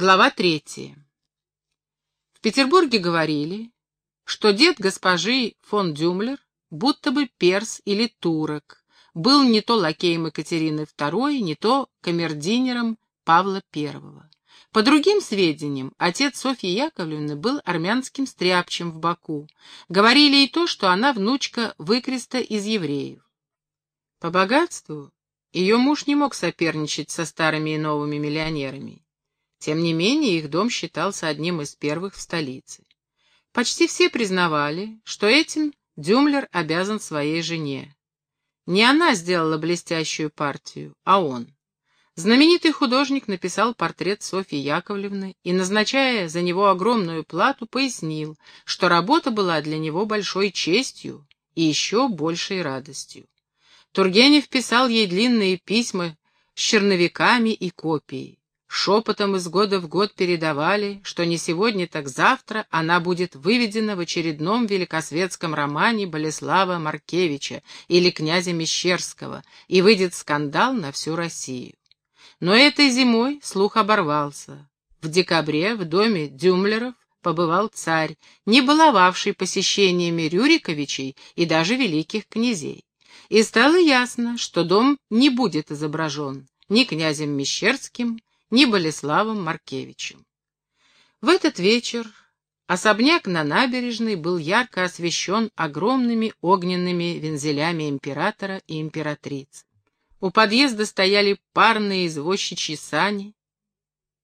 Глава третья. В Петербурге говорили, что дед госпожи фон Дюмлер, будто бы перс или турок, был не то лакеем Екатерины II, не то камердинером Павла I. По другим сведениям, отец Софьи Яковлевны был армянским стряпчем в Баку. Говорили и то, что она внучка выкреста из евреев. По богатству ее муж не мог соперничать со старыми и новыми миллионерами. Тем не менее, их дом считался одним из первых в столице. Почти все признавали, что этим Дюмлер обязан своей жене. Не она сделала блестящую партию, а он. Знаменитый художник написал портрет Софьи Яковлевны и, назначая за него огромную плату, пояснил, что работа была для него большой честью и еще большей радостью. Тургенев писал ей длинные письма с черновиками и копией. Шепотом из года в год передавали, что не сегодня, так завтра она будет выведена в очередном великосветском романе Болеслава Маркевича или князя Мещерского, и выйдет скандал на всю Россию. Но этой зимой слух оборвался. В декабре в доме Дюмлеров побывал царь, не баловавший посещениями Рюриковичей и даже великих князей. И стало ясно, что дом не будет изображен ни князем Мещерским, ни Болеславом Маркевичем. В этот вечер особняк на набережной был ярко освещен огромными огненными вензелями императора и императрицы. У подъезда стояли парные извозчичьи сани.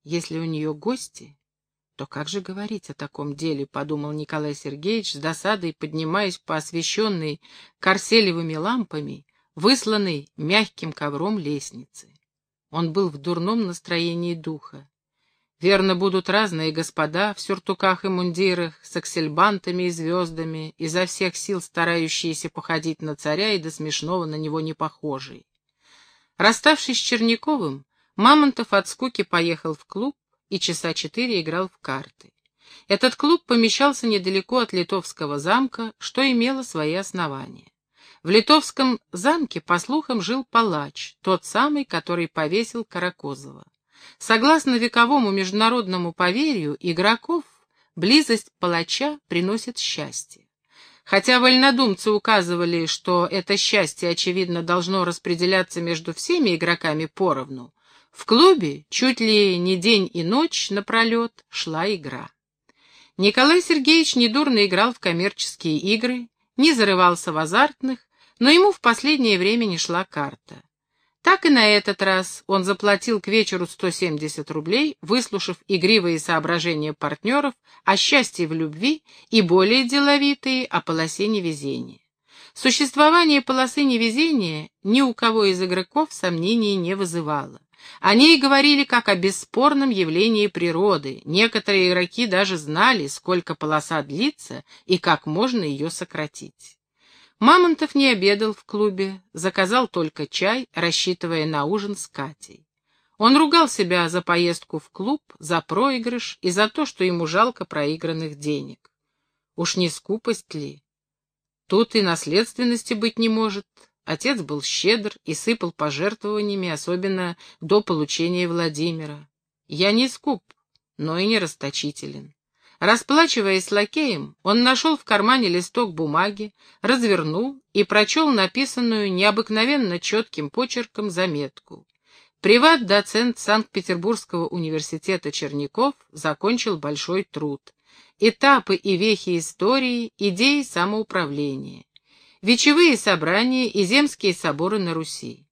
Если у нее гости, то как же говорить о таком деле, подумал Николай Сергеевич с досадой, поднимаясь по освещенной корселевыми лампами, высланной мягким ковром лестницы. Он был в дурном настроении духа. Верно, будут разные господа в сюртуках и мундирах, с аксельбантами и звездами, изо всех сил старающиеся походить на царя и до смешного на него не похожие. Расставшись с Черняковым, Мамонтов от скуки поехал в клуб и часа четыре играл в карты. Этот клуб помещался недалеко от Литовского замка, что имело свои основания. В Литовском замке, по слухам, жил палач, тот самый, который повесил Каракозова. Согласно вековому международному поверью игроков, близость палача приносит счастье. Хотя вольнодумцы указывали, что это счастье, очевидно, должно распределяться между всеми игроками поровну, в клубе чуть ли не день и ночь напролет шла игра. Николай Сергеевич недурно играл в коммерческие игры, не зарывался в азартных, но ему в последнее время не шла карта. Так и на этот раз он заплатил к вечеру 170 рублей, выслушав игривые соображения партнеров о счастье в любви и более деловитые о полосе невезения. Существование полосы невезения ни у кого из игроков сомнений не вызывало. Они и говорили как о бесспорном явлении природы. Некоторые игроки даже знали, сколько полоса длится и как можно ее сократить. Мамонтов не обедал в клубе, заказал только чай, рассчитывая на ужин с Катей. Он ругал себя за поездку в клуб, за проигрыш и за то, что ему жалко проигранных денег. Уж не скупость ли? Тут и наследственности быть не может. Отец был щедр и сыпал пожертвованиями, особенно до получения Владимира. Я не скуп, но и не расточителен. Расплачиваясь лакеем, он нашел в кармане листок бумаги, развернул и прочел написанную необыкновенно четким почерком заметку. Приват-доцент Санкт-Петербургского университета Черняков закончил большой труд. Этапы и вехи истории, идеи самоуправления. Вечевые собрания и земские соборы на Руси.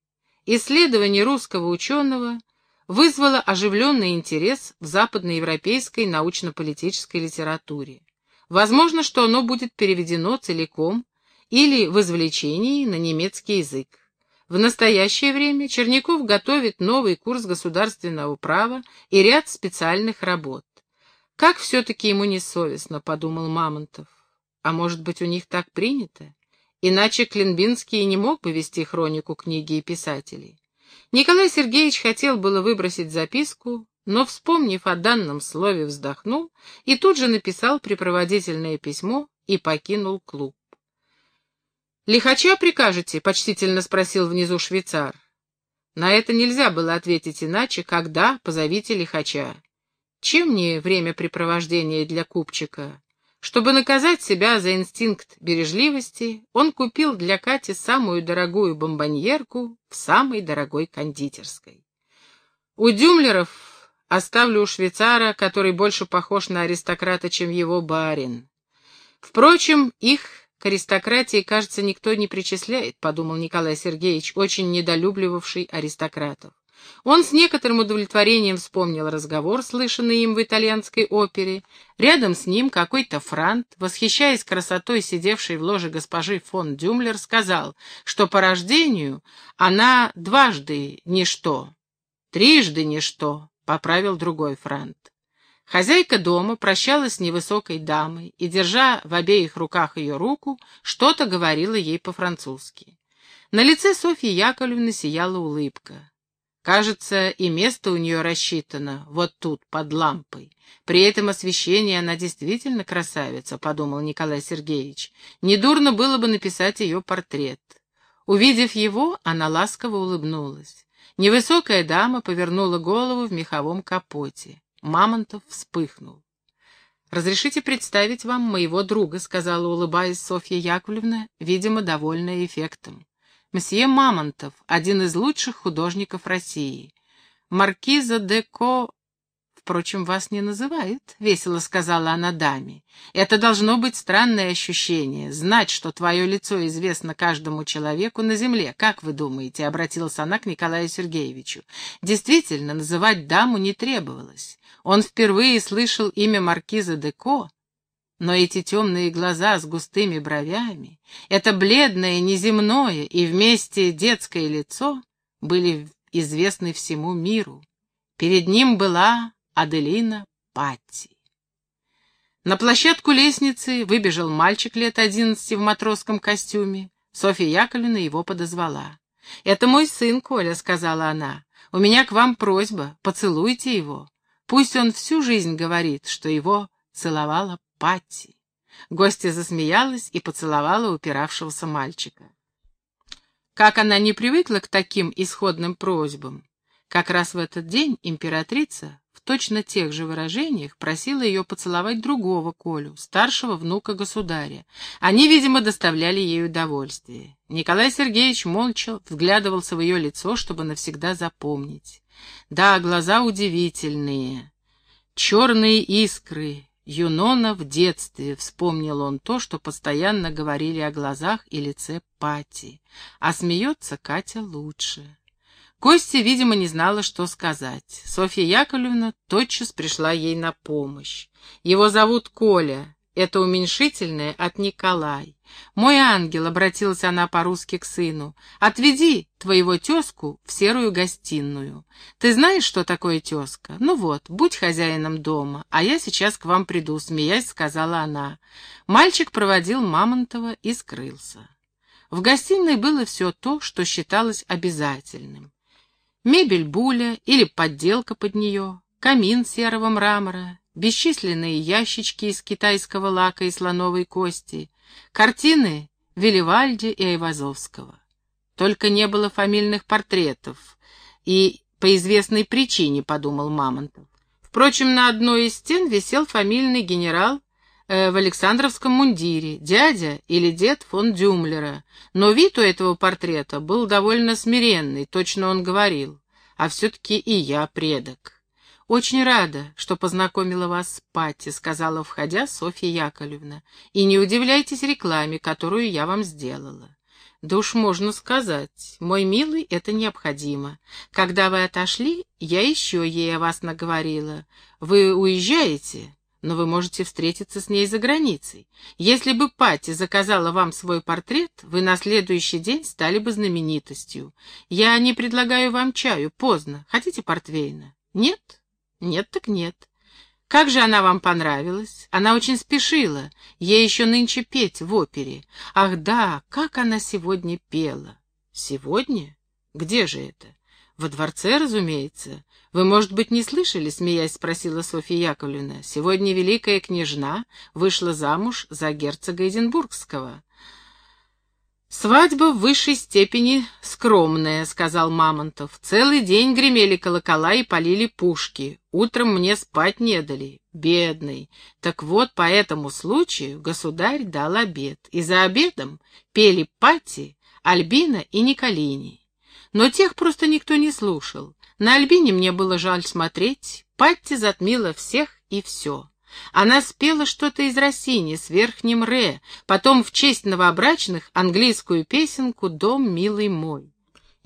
Исследование русского ученого – вызвало оживленный интерес в западноевропейской научно-политической литературе. Возможно, что оно будет переведено целиком или в извлечении на немецкий язык. В настоящее время Черняков готовит новый курс государственного права и ряд специальных работ. Как все-таки ему несовестно, подумал Мамонтов. А может быть, у них так принято? Иначе Клинбинский не мог бы вести хронику книги и писателей. Николай Сергеевич хотел было выбросить записку, но, вспомнив о данном слове, вздохнул и тут же написал припроводительное письмо и покинул клуб. «Лихача прикажете?» — почтительно спросил внизу швейцар. На это нельзя было ответить иначе, когда позовите лихача. Чем не времяпрепровождение для купчика? Чтобы наказать себя за инстинкт бережливости, он купил для Кати самую дорогую бомбоньерку в самой дорогой кондитерской. У Дюмлеров оставлю у швейцара, который больше похож на аристократа, чем его барин. Впрочем, их к аристократии, кажется, никто не причисляет, подумал Николай Сергеевич, очень недолюбливавший аристократов. Он с некоторым удовлетворением вспомнил разговор, слышанный им в итальянской опере. Рядом с ним какой-то франт, восхищаясь красотой сидевшей в ложе госпожи фон Дюмлер, сказал, что по рождению она дважды ничто, трижды ничто, поправил другой франт. Хозяйка дома прощалась с невысокой дамой и, держа в обеих руках ее руку, что-то говорила ей по-французски. На лице Софьи Яковлевны сияла улыбка. Кажется, и место у нее рассчитано, вот тут, под лампой. При этом освещении она действительно красавица, подумал Николай Сергеевич. Недурно было бы написать ее портрет. Увидев его, она ласково улыбнулась. Невысокая дама повернула голову в меховом капоте. Мамонтов вспыхнул. «Разрешите представить вам моего друга», — сказала, улыбаясь Софья Яковлевна, видимо, довольная эффектом. Мсье Мамонтов, один из лучших художников России. Маркиза де Ко... Впрочем, вас не называет, — весело сказала она даме. Это должно быть странное ощущение, знать, что твое лицо известно каждому человеку на земле. Как вы думаете, — обратилась она к Николаю Сергеевичу. Действительно, называть даму не требовалось. Он впервые слышал имя маркиза де Ко, но эти темные глаза с густыми бровями, это бледное, неземное и вместе детское лицо были известны всему миру. Перед ним была Аделина Патти. На площадку лестницы выбежал мальчик лет одиннадцати в матросском костюме. Софья Яковлевна его подозвала. «Это мой сын, Коля», — сказала она. «У меня к вам просьба, поцелуйте его. Пусть он всю жизнь говорит, что его целовала Патти. Гостья засмеялась и поцеловала упиравшегося мальчика. Как она не привыкла к таким исходным просьбам. Как раз в этот день императрица в точно тех же выражениях просила ее поцеловать другого Колю, старшего внука государя. Они, видимо, доставляли ей удовольствие. Николай Сергеевич молча взглядывался в ее лицо, чтобы навсегда запомнить. Да, глаза удивительные, черные искры, Юнона в детстве, вспомнил он то, что постоянно говорили о глазах и лице Пати. А смеется Катя лучше. Костя, видимо, не знала, что сказать. Софья Яковлевна тотчас пришла ей на помощь. Его зовут Коля, это уменьшительное от Николай. «Мой ангел», — обратилась она по-русски к сыну, — «отведи твоего тезку в серую гостиную. Ты знаешь, что такое тезка? Ну вот, будь хозяином дома, а я сейчас к вам приду», — смеясь сказала она. Мальчик проводил Мамонтова и скрылся. В гостиной было все то, что считалось обязательным. Мебель буля или подделка под нее, камин серого мрамора, бесчисленные ящички из китайского лака и слоновой кости, картины Веливальди и Айвазовского. Только не было фамильных портретов, и по известной причине, подумал Мамонтов. Впрочем, на одной из стен висел фамильный генерал э, в Александровском мундире, дядя или дед фон Дюмлера, но вид у этого портрета был довольно смиренный, точно он говорил, а все-таки и я предок. «Очень рада, что познакомила вас с Патти», — сказала, входя Софья Яковлевна. «И не удивляйтесь рекламе, которую я вам сделала». «Да уж можно сказать, мой милый, это необходимо. Когда вы отошли, я еще ей о вас наговорила. Вы уезжаете?» но вы можете встретиться с ней за границей. Если бы Пати заказала вам свой портрет, вы на следующий день стали бы знаменитостью. Я не предлагаю вам чаю, поздно. Хотите портвейна? Нет? Нет так нет. Как же она вам понравилась? Она очень спешила. Ей еще нынче петь в опере. Ах да, как она сегодня пела. Сегодня? Где же это? Во дворце, разумеется. Вы, может быть, не слышали, смеясь, спросила Софья Яковлевна. Сегодня великая княжна вышла замуж за герцога Эдинбургского. «Свадьба в высшей степени скромная», — сказал Мамонтов. «Целый день гремели колокола и полили пушки. Утром мне спать не дали. Бедный. Так вот, по этому случаю государь дал обед. И за обедом пели Пати, Альбина и Николини. Но тех просто никто не слушал. На Альбине мне было жаль смотреть. Патти затмила всех и все. Она спела что-то из Россини с верхним «ре», потом в честь новобрачных английскую песенку «Дом, милый мой».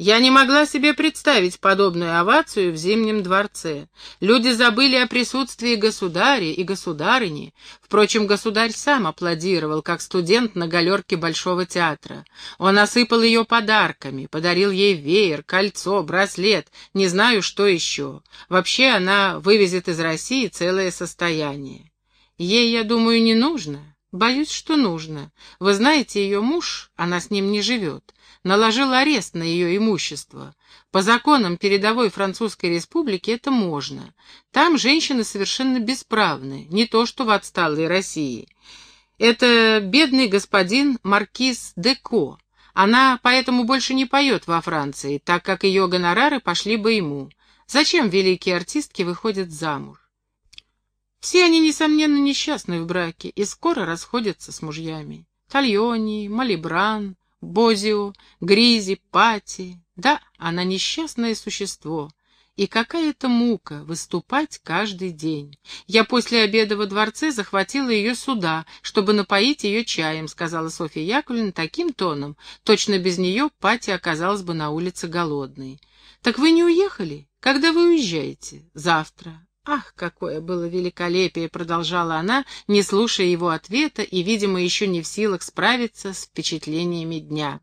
Я не могла себе представить подобную овацию в Зимнем дворце. Люди забыли о присутствии государя и государыни. Впрочем, государь сам аплодировал, как студент на галерке Большого театра. Он осыпал ее подарками, подарил ей веер, кольцо, браслет, не знаю, что еще. Вообще она вывезет из России целое состояние. Ей, я думаю, не нужно. Боюсь, что нужно. Вы знаете, ее муж, она с ним не живет наложил арест на ее имущество. По законам передовой Французской Республики это можно. Там женщины совершенно бесправны, не то что в отсталой России. Это бедный господин Маркиз Деко. Она поэтому больше не поет во Франции, так как ее гонорары пошли бы ему. Зачем великие артистки выходят замуж? Все они, несомненно, несчастны в браке и скоро расходятся с мужьями. Тальони, Малибран, Бозио, Гризи, Пати. Да, она несчастное существо. И какая-то мука выступать каждый день. Я после обеда во дворце захватила ее сюда, чтобы напоить ее чаем, сказала Софья Яковлевна таким тоном. Точно без нее Пати оказалась бы на улице голодной. Так вы не уехали? Когда вы уезжаете? Завтра. «Ах, какое было великолепие!» — продолжала она, не слушая его ответа и, видимо, еще не в силах справиться с впечатлениями дня.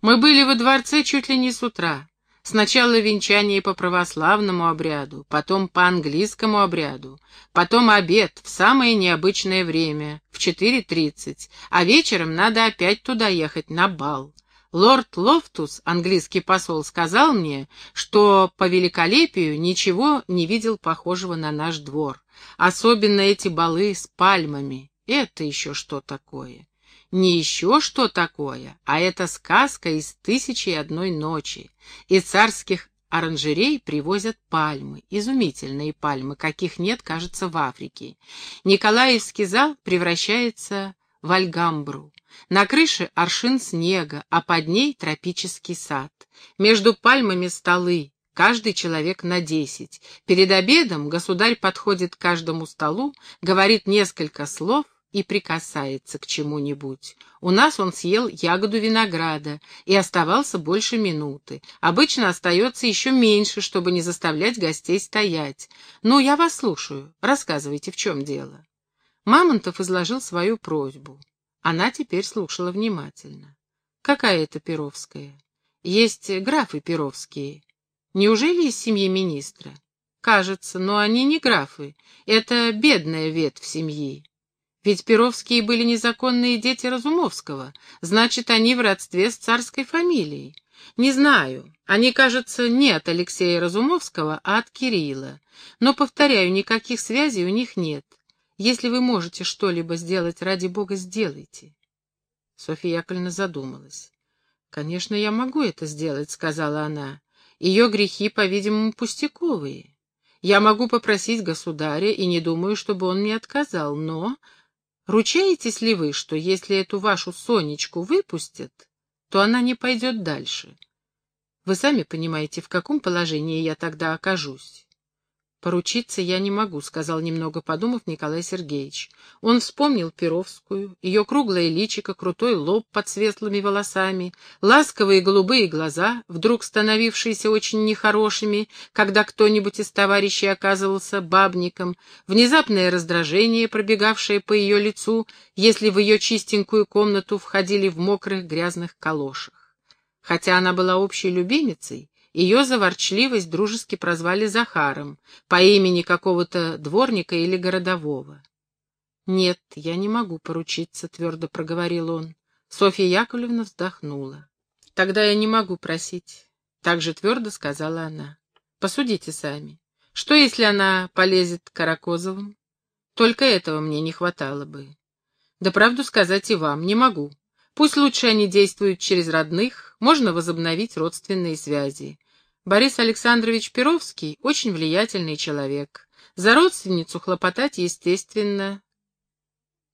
«Мы были во дворце чуть ли не с утра. Сначала венчание по православному обряду, потом по английскому обряду, потом обед в самое необычное время, в 4.30, а вечером надо опять туда ехать на бал. Лорд Лофтус, английский посол, сказал мне, что по великолепию ничего не видел похожего на наш двор. Особенно эти балы с пальмами. Это еще что такое? Не еще что такое, а это сказка из «Тысячи и одной ночи». Из царских оранжерей привозят пальмы, изумительные пальмы, каких нет, кажется, в Африке. Николаевский зал превращается в Альгамбру. На крыше аршин снега, а под ней тропический сад. Между пальмами столы, каждый человек на десять. Перед обедом государь подходит к каждому столу, говорит несколько слов и прикасается к чему-нибудь. У нас он съел ягоду винограда и оставался больше минуты. Обычно остается еще меньше, чтобы не заставлять гостей стоять. Ну, я вас слушаю. Рассказывайте, в чем дело. Мамонтов изложил свою просьбу. Она теперь слушала внимательно. «Какая это Перовская?» «Есть графы Перовские. Неужели из семьи министра?» «Кажется, но они не графы. Это бедная ветвь семьи. Ведь Перовские были незаконные дети Разумовского, значит, они в родстве с царской фамилией. Не знаю, они, кажется, не от Алексея Разумовского, а от Кирилла. Но, повторяю, никаких связей у них нет. Если вы можете что-либо сделать, ради бога, сделайте. Софья Яковлевна задумалась. «Конечно, я могу это сделать», — сказала она. «Ее грехи, по-видимому, пустяковые. Я могу попросить государя, и не думаю, чтобы он мне отказал, но... Ручаетесь ли вы, что если эту вашу Сонечку выпустят, то она не пойдет дальше? Вы сами понимаете, в каком положении я тогда окажусь. «Поручиться я не могу», — сказал немного подумав Николай Сергеевич. Он вспомнил Перовскую, ее круглое личико, крутой лоб под светлыми волосами, ласковые голубые глаза, вдруг становившиеся очень нехорошими, когда кто-нибудь из товарищей оказывался бабником, внезапное раздражение, пробегавшее по ее лицу, если в ее чистенькую комнату входили в мокрых грязных калошах. Хотя она была общей любимицей, ее за ворчливость дружески прозвали Захаром, по имени какого-то дворника или городового. «Нет, я не могу поручиться», — твердо проговорил он. Софья Яковлевна вздохнула. «Тогда я не могу просить», — так же твердо сказала она. «Посудите сами. Что, если она полезет к Каракозовым? Только этого мне не хватало бы. Да правду сказать и вам не могу. Пусть лучше они действуют через родных, можно возобновить родственные связи. Борис Александрович Перовский очень влиятельный человек. За родственницу хлопотать, естественно.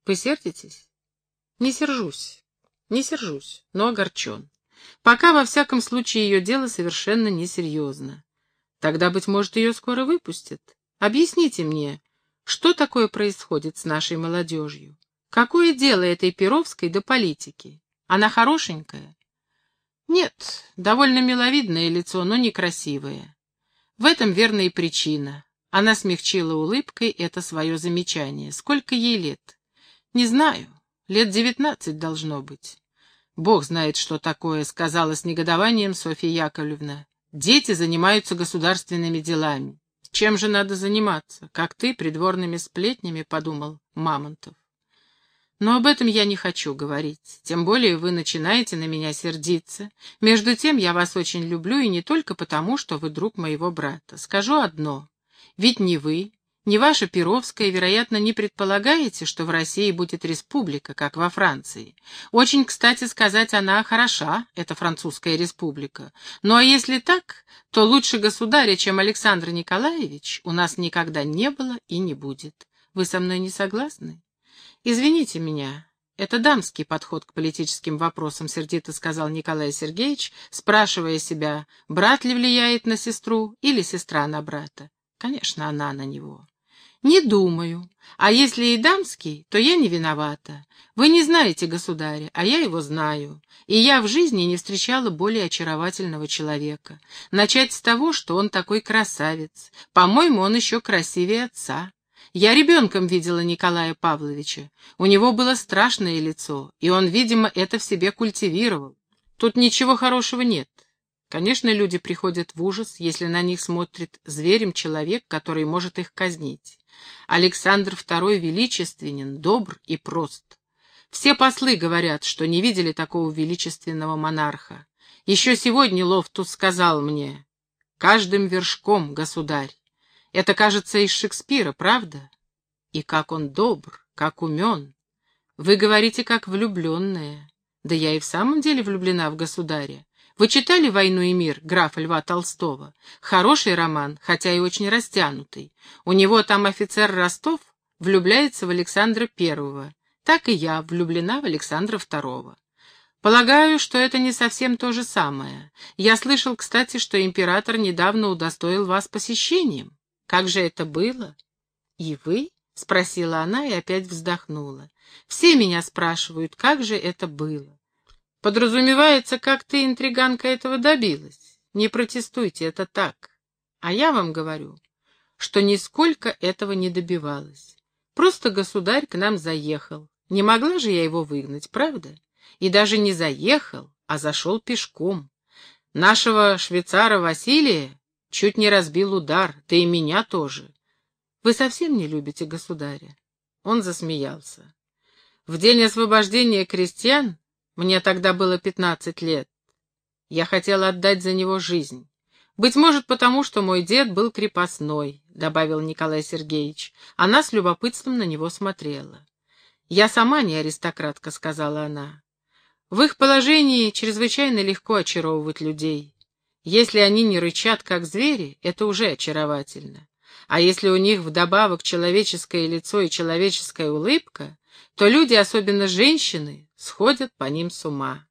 Вы сердитесь? Не сержусь. Не сержусь, но огорчен. Пока, во всяком случае, ее дело совершенно несерьезно. Тогда, быть может, ее скоро выпустят. Объясните мне, что такое происходит с нашей молодежью? Какое дело этой Перовской до политики? Она хорошенькая? Нет, довольно миловидное лицо, но некрасивое. В этом верная причина. Она смягчила улыбкой это свое замечание. Сколько ей лет? Не знаю. Лет девятнадцать должно быть. Бог знает, что такое, сказала с негодованием Софья Яковлевна. Дети занимаются государственными делами. Чем же надо заниматься? Как ты, придворными сплетнями, подумал Мамонтов. Но об этом я не хочу говорить, тем более вы начинаете на меня сердиться. Между тем я вас очень люблю, и не только потому, что вы друг моего брата. Скажу одно, ведь ни вы, ни ваша Перовская, вероятно, не предполагаете, что в России будет республика, как во Франции. Очень, кстати сказать, она хороша, эта французская республика. Ну а если так, то лучше государя, чем Александр Николаевич, у нас никогда не было и не будет. Вы со мной не согласны? «Извините меня, это дамский подход к политическим вопросам», — сердито сказал Николай Сергеевич, спрашивая себя, брат ли влияет на сестру или сестра на брата. Конечно, она на него. «Не думаю. А если и дамский, то я не виновата. Вы не знаете государя, а я его знаю. И я в жизни не встречала более очаровательного человека. Начать с того, что он такой красавец. По-моему, он еще красивее отца. Я ребенком видела Николая Павловича. У него было страшное лицо, и он, видимо, это в себе культивировал. Тут ничего хорошего нет. Конечно, люди приходят в ужас, если на них смотрит зверем человек, который может их казнить. Александр II величественен, добр и прост. Все послы говорят, что не видели такого величественного монарха. Еще сегодня Лофтус сказал мне, «Каждым вершком, государь, это, кажется, из Шекспира, правда? И как он добр, как умен. Вы говорите, как влюбленная. Да я и в самом деле влюблена в государя. Вы читали «Войну и мир» графа Льва Толстого? Хороший роман, хотя и очень растянутый. У него там офицер Ростов влюбляется в Александра Первого. Так и я влюблена в Александра Второго. Полагаю, что это не совсем то же самое. Я слышал, кстати, что император недавно удостоил вас посещением. Как же это было? И вы? — спросила она и опять вздохнула. «Все меня спрашивают, как же это было?» «Подразумевается, как ты, интриганка, этого добилась. Не протестуйте, это так. А я вам говорю, что нисколько этого не добивалась. Просто государь к нам заехал. Не могла же я его выгнать, правда? И даже не заехал, а зашел пешком. Нашего швейцара Василия Чуть не разбил удар, ты и меня тоже. Вы совсем не любите государя?» Он засмеялся. «В день освобождения крестьян, мне тогда было пятнадцать лет, я хотел отдать за него жизнь. Быть может, потому что мой дед был крепостной», — добавил Николай Сергеевич. Она с любопытством на него смотрела. «Я сама не аристократка», — сказала она. «В их положении чрезвычайно легко очаровывать людей. Если они не рычат, как звери, это уже очаровательно. А если у них вдобавок человеческое лицо и человеческая улыбка, то люди, особенно женщины, сходят по ним с ума.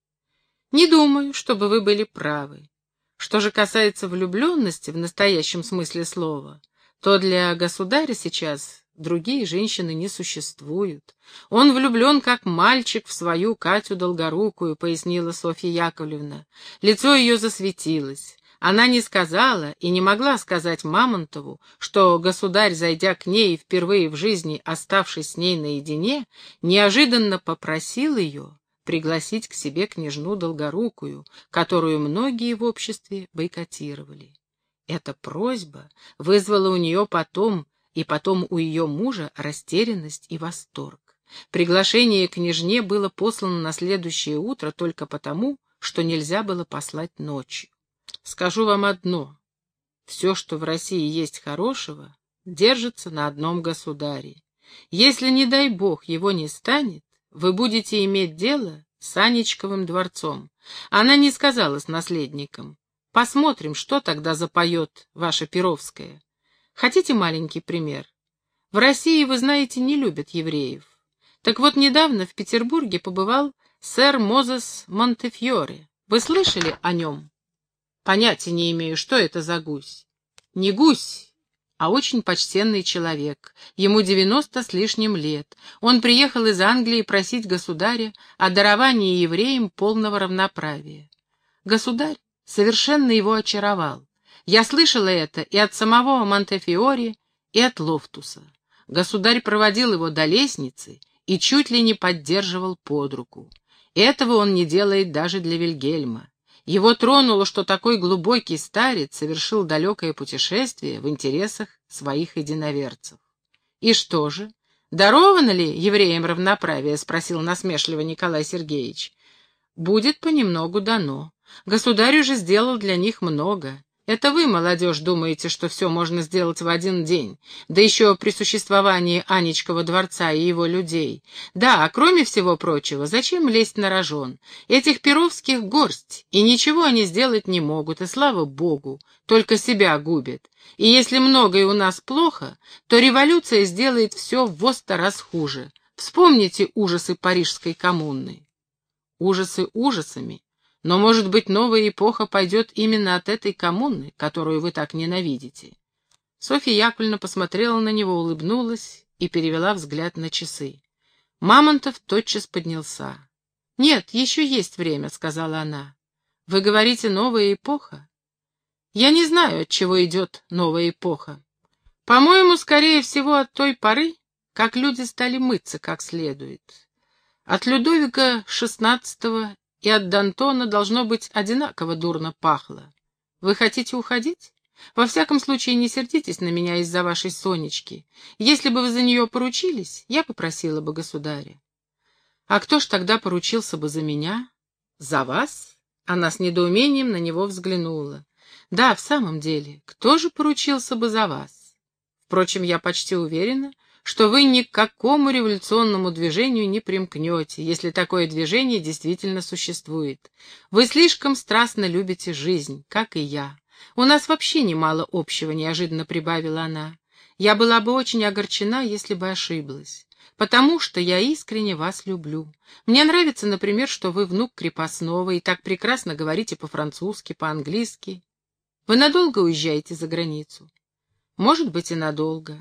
Не думаю, чтобы вы были правы. Что же касается влюбленности в настоящем смысле слова, то для государя сейчас другие женщины не существуют. Он влюблен, как мальчик, в свою Катю Долгорукую, пояснила Софья Яковлевна. Лицо ее засветилось. Она не сказала и не могла сказать Мамонтову, что государь, зайдя к ней впервые в жизни, оставшись с ней наедине, неожиданно попросил ее пригласить к себе княжну Долгорукую, которую многие в обществе бойкотировали. Эта просьба вызвала у нее потом и потом у ее мужа растерянность и восторг. Приглашение княжне было послано на следующее утро только потому, что нельзя было послать ночью. Скажу вам одно. Все, что в России есть хорошего, держится на одном государе. Если, не дай бог, его не станет, вы будете иметь дело с Анечковым дворцом. Она не сказала с наследником. Посмотрим, что тогда запоет ваша Перовская. Хотите маленький пример? В России, вы знаете, не любят евреев. Так вот, недавно в Петербурге побывал сэр Мозес Монтефьоре. Вы слышали о нем? Понятия не имею, что это за гусь. Не гусь, а очень почтенный человек. Ему девяносто с лишним лет. Он приехал из Англии просить государя о даровании евреям полного равноправия. Государь совершенно его очаровал. Я слышала это и от самого Монтефиори, и от Лофтуса. Государь проводил его до лестницы и чуть ли не поддерживал под руку. Этого он не делает даже для Вильгельма. Его тронуло, что такой глубокий старец совершил далекое путешествие в интересах своих единоверцев. «И что же, даровано ли евреям равноправие?» — спросил насмешливо Николай Сергеевич. «Будет понемногу дано. Государь уже сделал для них много. Это вы, молодежь, думаете, что все можно сделать в один день, да еще при существовании Анечкова дворца и его людей. Да, а кроме всего прочего, зачем лезть на рожон? Этих перовских горсть, и ничего они сделать не могут, и слава богу, только себя губят. И если многое у нас плохо, то революция сделает все в сто раз хуже. Вспомните ужасы Парижской коммуны. Ужасы ужасами, но, может быть, новая эпоха пойдет именно от этой коммуны, которую вы так ненавидите. Софья Яковлевна посмотрела на него, улыбнулась и перевела взгляд на часы. Мамонтов тотчас поднялся. «Нет, еще есть время», — сказала она. «Вы говорите, новая эпоха?» «Я не знаю, от чего идет новая эпоха. По-моему, скорее всего, от той поры, как люди стали мыться как следует. От Людовика XVI и от Д'Антона должно быть одинаково дурно пахло. Вы хотите уходить? Во всяком случае, не сердитесь на меня из-за вашей Сонечки. Если бы вы за нее поручились, я попросила бы государя. А кто ж тогда поручился бы за меня? За вас? Она с недоумением на него взглянула. Да, в самом деле, кто же поручился бы за вас? Впрочем, я почти уверена, что вы ни к какому революционному движению не примкнете, если такое движение действительно существует. Вы слишком страстно любите жизнь, как и я. У нас вообще немало общего, неожиданно прибавила она. Я была бы очень огорчена, если бы ошиблась. Потому что я искренне вас люблю. Мне нравится, например, что вы внук крепостного и так прекрасно говорите по-французски, по-английски. Вы надолго уезжаете за границу? Может быть, и надолго.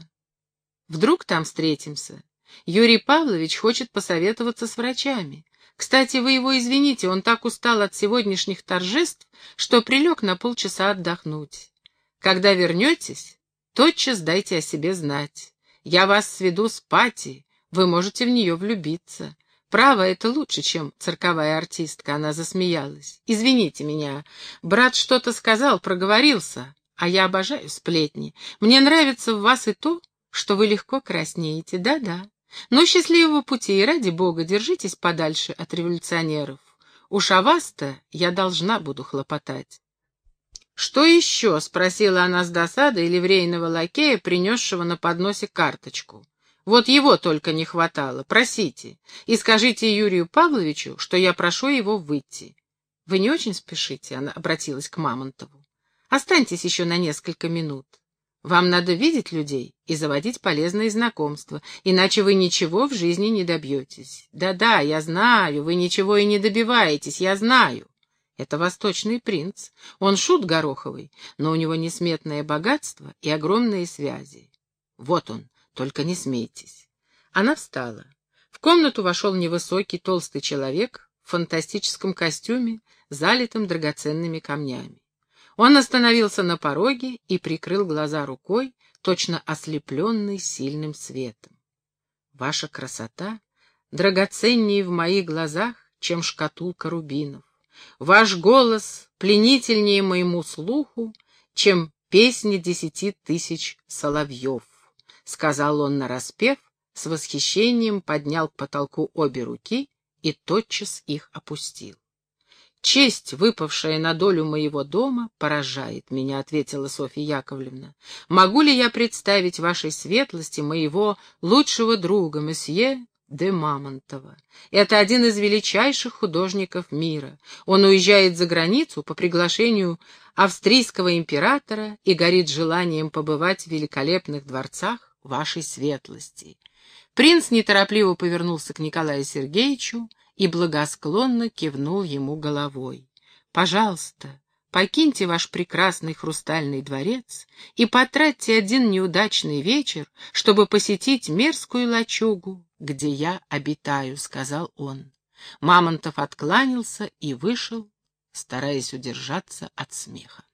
Вдруг там встретимся. Юрий Павлович хочет посоветоваться с врачами. Кстати, вы его извините, он так устал от сегодняшних торжеств, что прилег на полчаса отдохнуть. Когда вернетесь, тотчас дайте о себе знать. Я вас сведу с Пати, вы можете в нее влюбиться. Право, это лучше, чем цирковая артистка, она засмеялась. Извините меня, брат что-то сказал, проговорился, а я обожаю сплетни. Мне нравится в вас и то, что вы легко краснеете, да-да. Но счастливого пути и ради бога держитесь подальше от революционеров. Уж о вас-то я должна буду хлопотать. «Что еще?» — спросила она с досадой ливрейного лакея, принесшего на подносе карточку. «Вот его только не хватало. Просите. И скажите Юрию Павловичу, что я прошу его выйти». «Вы не очень спешите?» — она обратилась к Мамонтову. «Останьтесь еще на несколько минут. Вам надо видеть людей и заводить полезные знакомства, иначе вы ничего в жизни не добьетесь. Да-да, я знаю, вы ничего и не добиваетесь, я знаю. Это восточный принц. Он шут гороховый, но у него несметное богатство и огромные связи. Вот он, только не смейтесь. Она встала. В комнату вошел невысокий, толстый человек в фантастическом костюме, залитым драгоценными камнями. Он остановился на пороге и прикрыл глаза рукой, точно ослепленный сильным светом. Ваша красота драгоценнее в моих глазах, чем шкатулка рубинов. Ваш голос пленительнее моему слуху, чем песни десяти тысяч соловьев, — сказал он нараспев, с восхищением поднял к потолку обе руки и тотчас их опустил. «Честь, выпавшая на долю моего дома, поражает меня», — ответила Софья Яковлевна. «Могу ли я представить вашей светлости моего лучшего друга, месье де Мамонтова. Это один из величайших художников мира. Он уезжает за границу по приглашению австрийского императора и горит желанием побывать в великолепных дворцах вашей светлости. Принц неторопливо повернулся к Николаю Сергеевичу и благосклонно кивнул ему головой. «Пожалуйста, покиньте ваш прекрасный хрустальный дворец и потратьте один неудачный вечер, чтобы посетить мерзкую лачугу, где я обитаю», — сказал он. Мамонтов откланялся и вышел, стараясь удержаться от смеха.